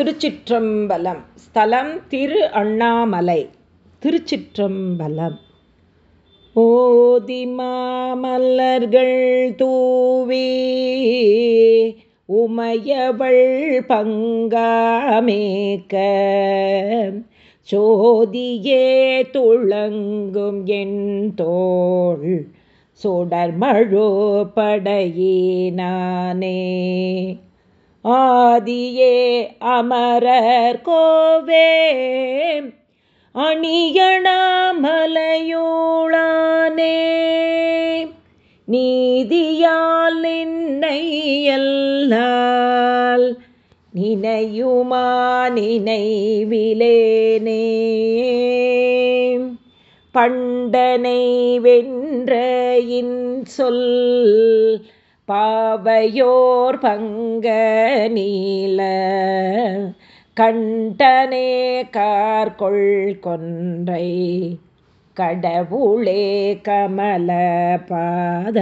திருச்சிற்றம்பலம். ஸ்தலம் திரு அண்ணாமலை. திருச்சிற்றம்பலம். ஓதி மாமல்லர்கள் தூவி உமையவள் பங்காமேக்க. சோதியே துளங்கும் என் தோள். சுடர்மழோ படையினானே. ஆதியே அமரர் கோவே. அணியணாமலையோளானே நீதியால் நின்னை எல்லால் நினையுமா நினைவிலேனே. பண்டனை வென்ற இன் சொல் பாவையோர் பங்க நீல கண்டனே கார்கொள் கொன்றை கடவுளே கமல பாத.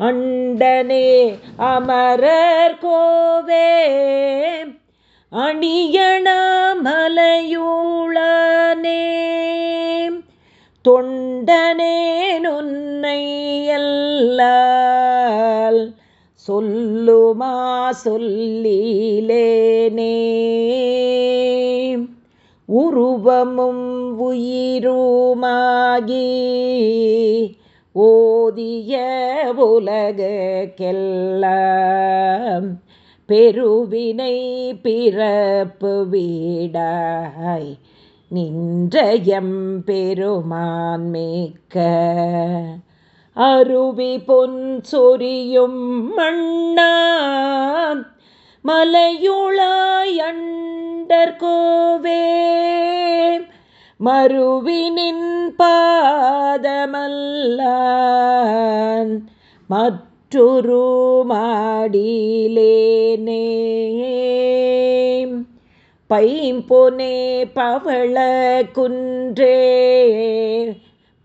அண்டனே அமரர் கோவே அணியணமலையூளானே தொண்டனே நுன்னையல்ல சொல்லால் சொல்லுமா சொல்லிலேனே. உருவமும் உயிருமாகி ஓதிய உலகெல்லாம் பெருவினை பிறப்பு வீடாய் நின்றயம் பெருமான் மிக்க. அருவி பொன் சொரியும் மண்ணான் மலையுளாயண்டர்கோவே மறுவினின் பாதமல்லான் மற்றொரு மாடிலேனே பைம்பொனே பவள குன்றே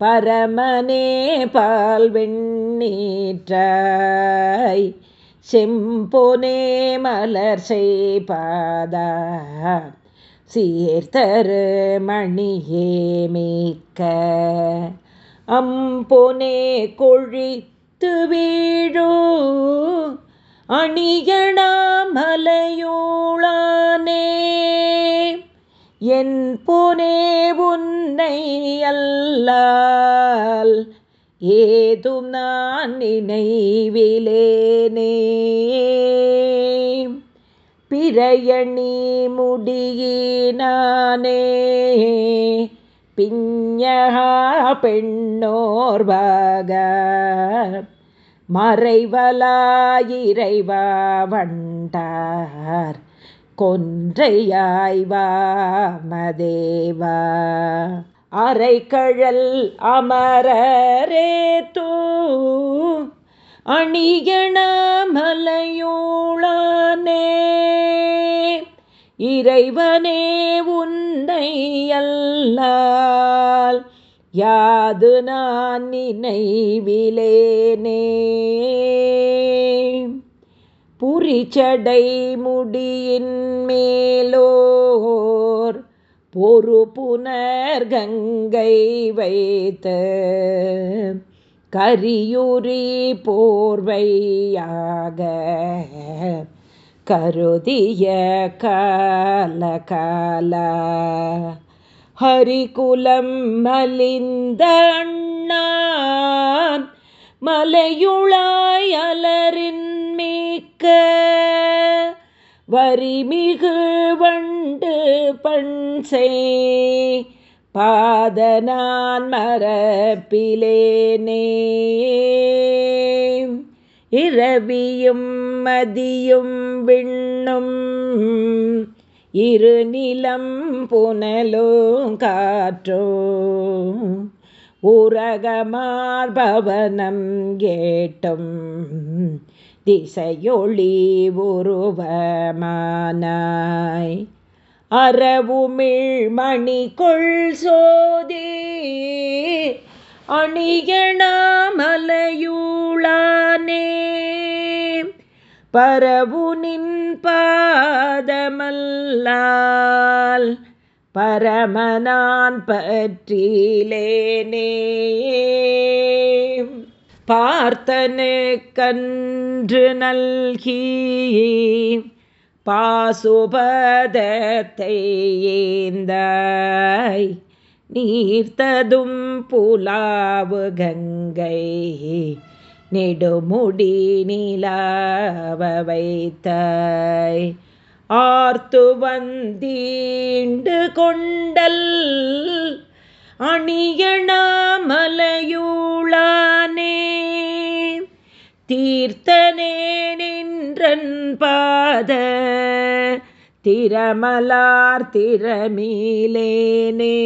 பரமனே பால் வெண்ணீற்றாய் செம்பொனே மலர் செய்பாத சீர்த்தரு மணியே மேக்க. அம்பொனே கொழித்து வீழோ அணியணாமலையோளானே என் புனே உன்னை அல்லால் ஏதும் நான் நினைவிலேனே. பிறையணி முடியினானே பிஞ்சகா பெண்ணோர்வாக மறைவலாயிரைவா வண்டார். கொன்றையாய்வாமதேவா அரைக்கழல் அமரரே தூ அணியணமலையோளானே இறைவனே உன்னை அல்லால் யாது நான் நினைவிலேனே. புரிச்சடை முடியின் மேலோர் பொறு புனர் கங்கை வைத்த கரியுரி போர்வையாக கருதிய கால கால ஹரிகுலம் மலிந்த அண்ணான் மலையுளாய் அலரின் மிக்க வரிமிகு வண்டு பண்சை பாதனான் மரப்பிலேனே இரவியும் மதியும் விண்ணும் இருநிலம் புனலோ காற்றோ. உரகமார்பவனம் கேட்டும் திசையொளி உருவமானாய். அறவுமிழ் மணி கொள் சோதி. அணியணாமலையூளானே பரவு நின் பாதமல்லால். பரமனான் பற்றிலேனே. பார்த்தனு கன்று நல்கி பாசுபதத்தை ஏந்தாய். நீர்த்ததும் புலாவு கங்கை நெடுமுடி நிலாவ வைத்தாய். ஆர்த்து வந்தீண்டு கொண்டல் அணியணாமலையூளானே தீர்த்தனே நின்றன் பாத திரமலார் திறமீலேனே.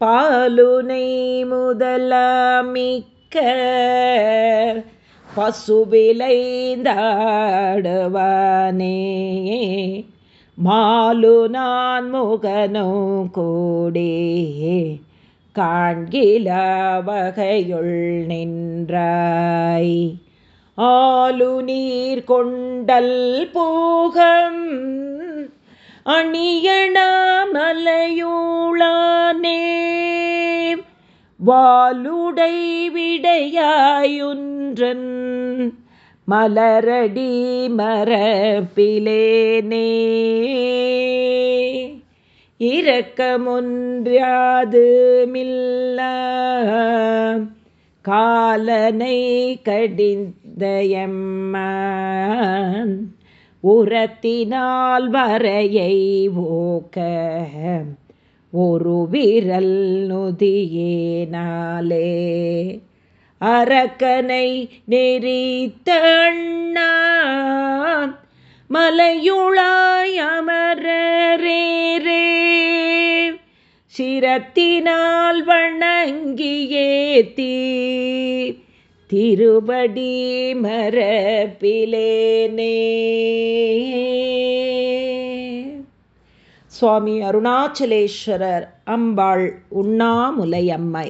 பாலுனை முதலமிக்க பசுவிலைந்தாடுவானே மாலு நான் முகனோ கூடே. காண்கில வகையுள் நின்றாய். ஆலு நீர் கொண்டல் போகம் அணியணாமலையூளானே வாலுடை விடையாயுன்றன் மலரடி மரப்பிலேனே இரக்கமொன்றாது மில்ல காலனை கடிந்தயம்மான் உரத்தினால் வரையை ஓக்க ஒரு விரல் நொதியேனாலே. அரக்கனை நெறித்த அண்ணா சிரத்தினால் வணங்கியே தீ. திருபடி மரபிலேனே. சுவாமி அருணாச்சலேஸ்வரர் அம்பாள் உண்ணாமுலை அம்மை